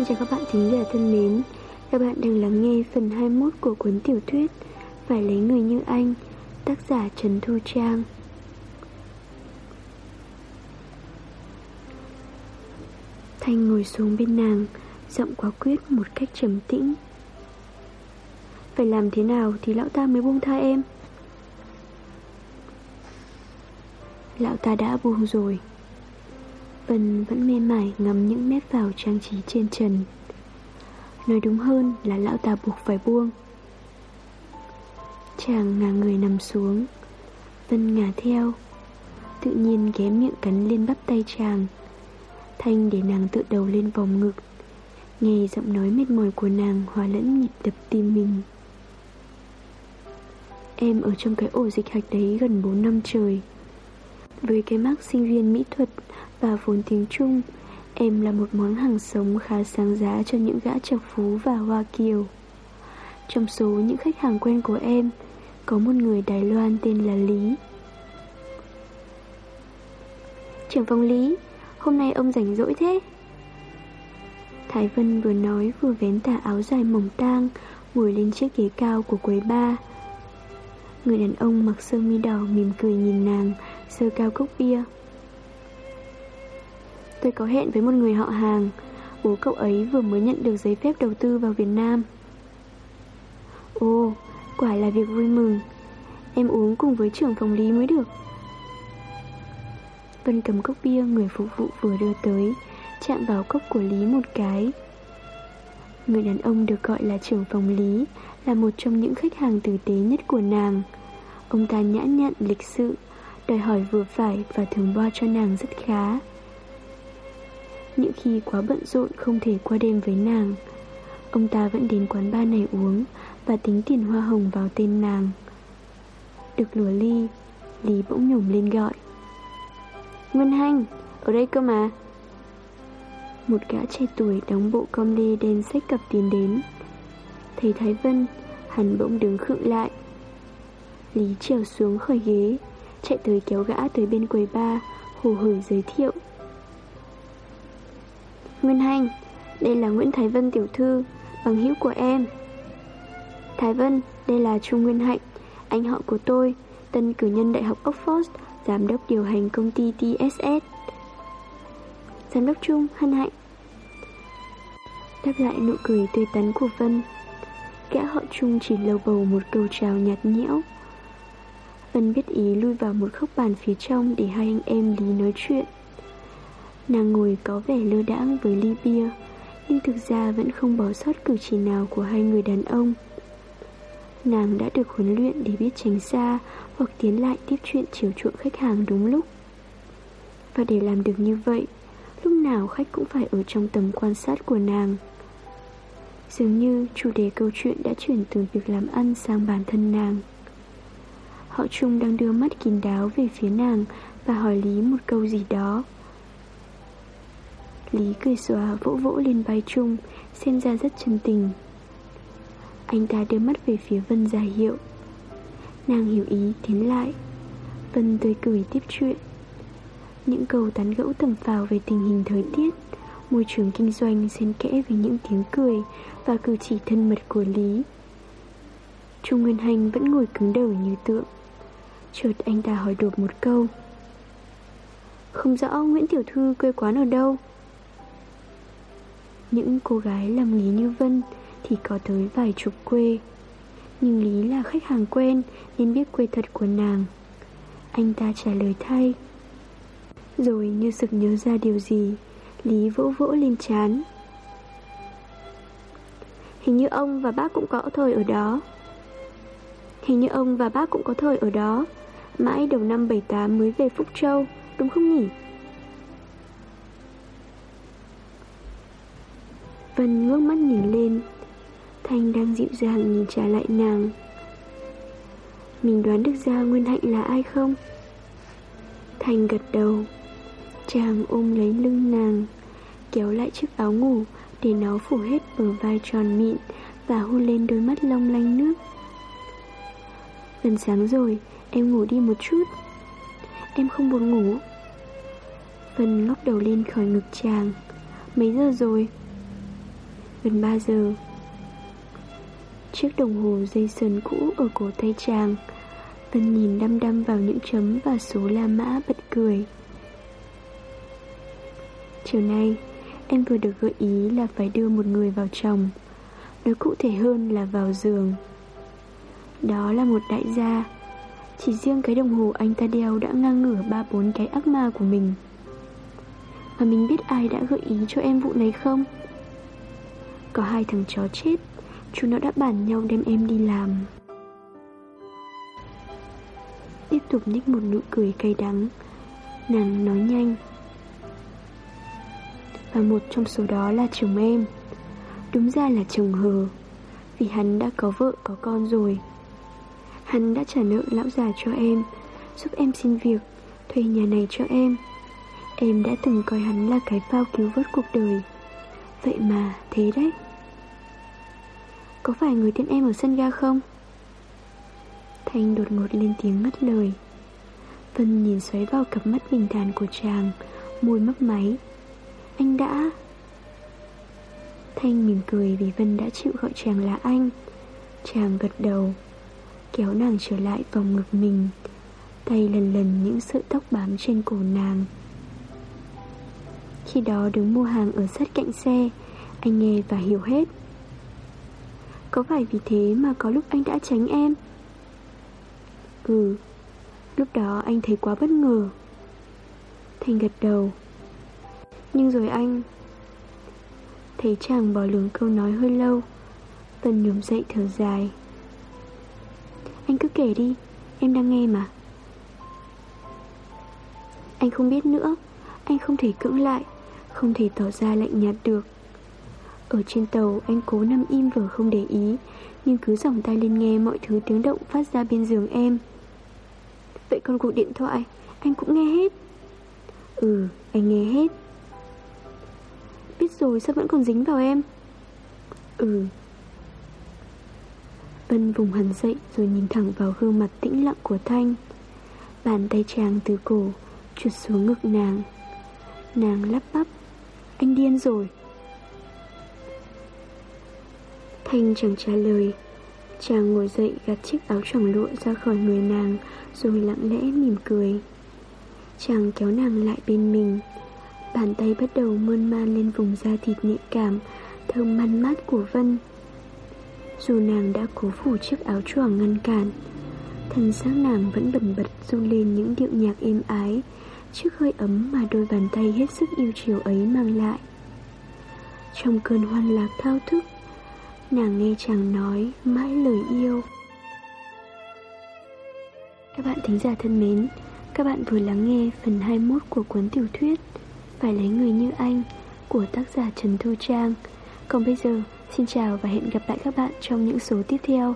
Xin chào các bạn thính giả thân mến. Các bạn đang lắng nghe phần 21 của cuốn tiểu thuyết Phải lấy người như anh, Tác giả Trần Thu Trang. Thanh ngồi xuống bên nàng, Giọng quá quyết một cách trầm tĩnh. Phải làm thế nào thì lão ta mới buông tha em? Lão ta đã buông rồi. Vân vẫn mê mải ngắm những nét vào trang trí trên trần. Nói đúng hơn là lão ta buộc phải buông. Chàng ngả người nằm xuống. Vân ngả theo. Tự nhiên ghé miệng cắn lên bắp tay chàng. Thanh để nàng tự đầu lên vòng ngực. Nghe giọng nói mệt mỏi của nàng hòa lẫn nhịp đập tim mình. Em ở trong cái ổ dịch hạch đấy gần 4 năm trời. Với cái mác sinh viên mỹ thuật và vốn tiếng Trung. Em là một món hàng sống khá sáng giá cho những gã trọc phú và hoa kiều. Trong số những khách hàng quen của em, Có một người Đài Loan tên là Lý. Trưởng phòng Lý, Hôm nay ông rảnh rỗi thế? Thái Vân vừa nói vừa vén tà áo dài mỏng tang, Ngồi lên chiếc ghế cao của quầy ba Người đàn ông mặc sơ mi đỏ mỉm cười nhìn nàng, Sơ cao cốc bia. Tôi có hẹn với một người họ hàng. Bố cậu ấy vừa mới nhận được giấy phép đầu tư vào Việt Nam. Ồ, quả là việc vui mừng. Em uống cùng với trưởng phòng lý mới được. Vân cầm cốc bia người phục vụ vừa đưa tới Chạm vào cốc của Lý một cái. Người đàn ông được gọi là trưởng phòng Lý Là một trong những khách hàng tử tế nhất của nàng. Ông ta nhã nhặn lịch sự Đòi hỏi vừa phải và thường bo cho nàng rất khá những khi quá bận rộn không thể qua đêm với nàng. Ông ta vẫn đến quán bar này uống Và tính tiền hoa hồng vào tên nàng. Được lùa ly, Lý bỗng nhổm lên gọi. Nguyên Hanh, Ở đây cơ mà. Một gã trẻ tuổi đóng bộ com lê đen sách cặp tiền đến. Thấy Thái Vân, Hắn bỗng đứng khựng lại. Lý trèo xuống khỏi ghế, Chạy tới kéo gã tới bên quầy ba Hồ hởi giới thiệu. Nguyên Hành, đây là Nguyễn Thái Vân tiểu thư, bằng hữu của em. Thái Vân, đây là Trung Nguyên Hạnh, anh họ của tôi, tân cử nhân Đại học Oxford, giám đốc điều hành công ty TSS. Giám đốc Trung, hân hạnh. Đáp lại nụ cười tươi tắn của Vân, gã họ Trung chỉ lầu bầu một câu chào nhạt nhẽo. Vân biết ý lui vào một khúc bàn phía trong để hai anh em Lý nói chuyện. Nàng ngồi có vẻ lơ đãng với ly bia, Nhưng thực ra vẫn không bỏ sót cử chỉ nào của hai người đàn ông. Nàng đã được huấn luyện để biết tránh xa Hoặc tiến lại tiếp chuyện chiều chuộng khách hàng đúng lúc. Và để làm được như vậy, Lúc nào khách cũng phải ở trong tầm quan sát của nàng. Dường như chủ đề câu chuyện đã chuyển từ việc làm ăn sang bản thân nàng. Họ chung đang đưa mắt kín đáo về phía nàng Và hỏi Lý một câu gì đó. Lý cười xòa vỗ vỗ lên vai Trung, Xem ra rất chân tình. Anh ta đưa mắt về phía Vân giả hiệu. Nàng hiểu ý, tiến lại. Vân tươi cười tiếp chuyện. Những câu tán gẫu tầm phào về tình hình thời tiết, Môi trường kinh doanh xen kẽ với những tiếng cười Và cử chỉ thân mật của Lý. Trung Nguyên Hành vẫn ngồi cứng đầu như tượng. Chợt anh ta hỏi đột một câu. Không rõ Nguyễn Tiểu Thư quê quán ở đâu? Những cô gái làm lý như Vân thì có tới vài chục quê. Nhưng Lý là khách hàng quen nên biết quê thật của nàng. Anh ta trả lời thay. Rồi như sực nhớ ra điều gì, Lý vỗ vỗ lên chán Hình như ông và bác cũng có thời ở đó. Hình như ông và bác cũng có thời ở đó. Mãi đầu năm 78 mới về Phúc Châu, Đúng không nhỉ? Vân ngước mắt nhìn lên. Thanh đang dịu dàng nhìn trả lại nàng. Mình đoán được ra Nguyên Hạnh là ai không? Thanh gật đầu. Chàng ôm lấy lưng nàng, Kéo lại chiếc áo ngủ Để nó phủ hết bờ vai tròn mịn Và hôn lên đôi mắt long lanh nước. Gần sáng rồi, Em ngủ đi một chút. Em không buồn ngủ. Vân ngóc đầu lên khỏi ngực chàng. Mấy giờ rồi? Gần 3 giờ. Chiếc đồng hồ dây sườn cũ ở cổ tay chàng. Vân nhìn đăm đăm vào những chấm và số La Mã bật cười. Chiều nay, Em vừa được gợi ý là phải đưa một người vào chồng. Nói cụ thể hơn là vào giường. Đó là một đại gia. Chỉ riêng cái đồng hồ anh ta đeo đã ngang ngửa ba bốn cái ác ma của mình. Và mình biết ai đã gợi ý cho em vụ này không? Có hai thằng chó chết. Chúng nó đã bàn nhau đem em đi làm. Tiếp tục nhích một nụ cười cay đắng. Nàng nói nhanh. Và một trong số đó là chồng em. Đúng ra là chồng hờ, Vì hắn đã có vợ, có con rồi. Hắn đã trả nợ lão già cho em, Giúp em xin việc, Thuê nhà này cho em. Em đã từng coi hắn là cái phao cứu vớt cuộc đời. Vậy mà, thế đấy. Có phải người tiễn em ở sân ga không? Thanh đột ngột lên tiếng ngắt lời. Vân nhìn xoáy vào cặp mắt bình thản của chàng, Môi mấp máy. Anh đã. Thanh mỉm cười vì Vân đã chịu gọi chàng là anh. Chàng gật đầu, Kéo nàng trở lại vòng ngực mình. Tay lần lần những sợi tóc bám trên cổ nàng. Khi đó đứng mua hàng ở sát cạnh xe. Anh nghe và hiểu hết. Có phải vì thế mà có lúc anh đã tránh em? Ừ Lúc đó anh thấy quá bất ngờ. Thành gật đầu. Nhưng rồi anh Thấy chàng bỏ lường câu nói hơi lâu. Tần nhổm dậy thở dài. Anh cứ kể đi, Em đang nghe mà. Anh không biết nữa, Anh không thể cưỡng lại. Không thể tỏ ra lạnh nhạt được. Ở trên tàu, anh cố nằm im vừa không để ý, Nhưng cứ dòng tay lên nghe mọi thứ tiếng động phát ra bên giường em. Vậy còn cuộc điện thoại, Anh cũng nghe hết. Ừ anh nghe hết. Biết rồi, sao vẫn còn dính vào em? Ừ. Vân vùng hẳn dậy rồi nhìn thẳng vào gương mặt tĩnh lặng của Thanh. Bàn tay chàng từ cổ Trượt xuống ngực nàng. Nàng lắp bắp. Anh điên rồi. Thanh chẳng trả lời. Chàng ngồi dậy gạt chiếc áo choàng lụa ra khỏi người nàng, Rồi lặng lẽ mỉm cười. Chàng kéo nàng lại bên mình. Bàn tay bắt đầu mơn man lên vùng da thịt nhạy cảm, Thơm man mát của Vân. Dù nàng đã cố phủ chiếc áo choàng ngăn cản Thân xác nàng vẫn bần bật du lên những điệu nhạc êm ái Trước hơi ấm mà đôi bàn tay hết sức yêu chiều ấy mang lại. Trong cơn hoan lạc thao thức, Nàng nghe chàng nói mãi lời yêu. Các bạn thính giả thân mến, Các bạn vừa lắng nghe phần 21 của cuốn tiểu thuyết Phải lấy người như anh của tác giả Trần Thu Trang. Còn bây giờ, xin chào và hẹn gặp lại các bạn trong những số tiếp theo.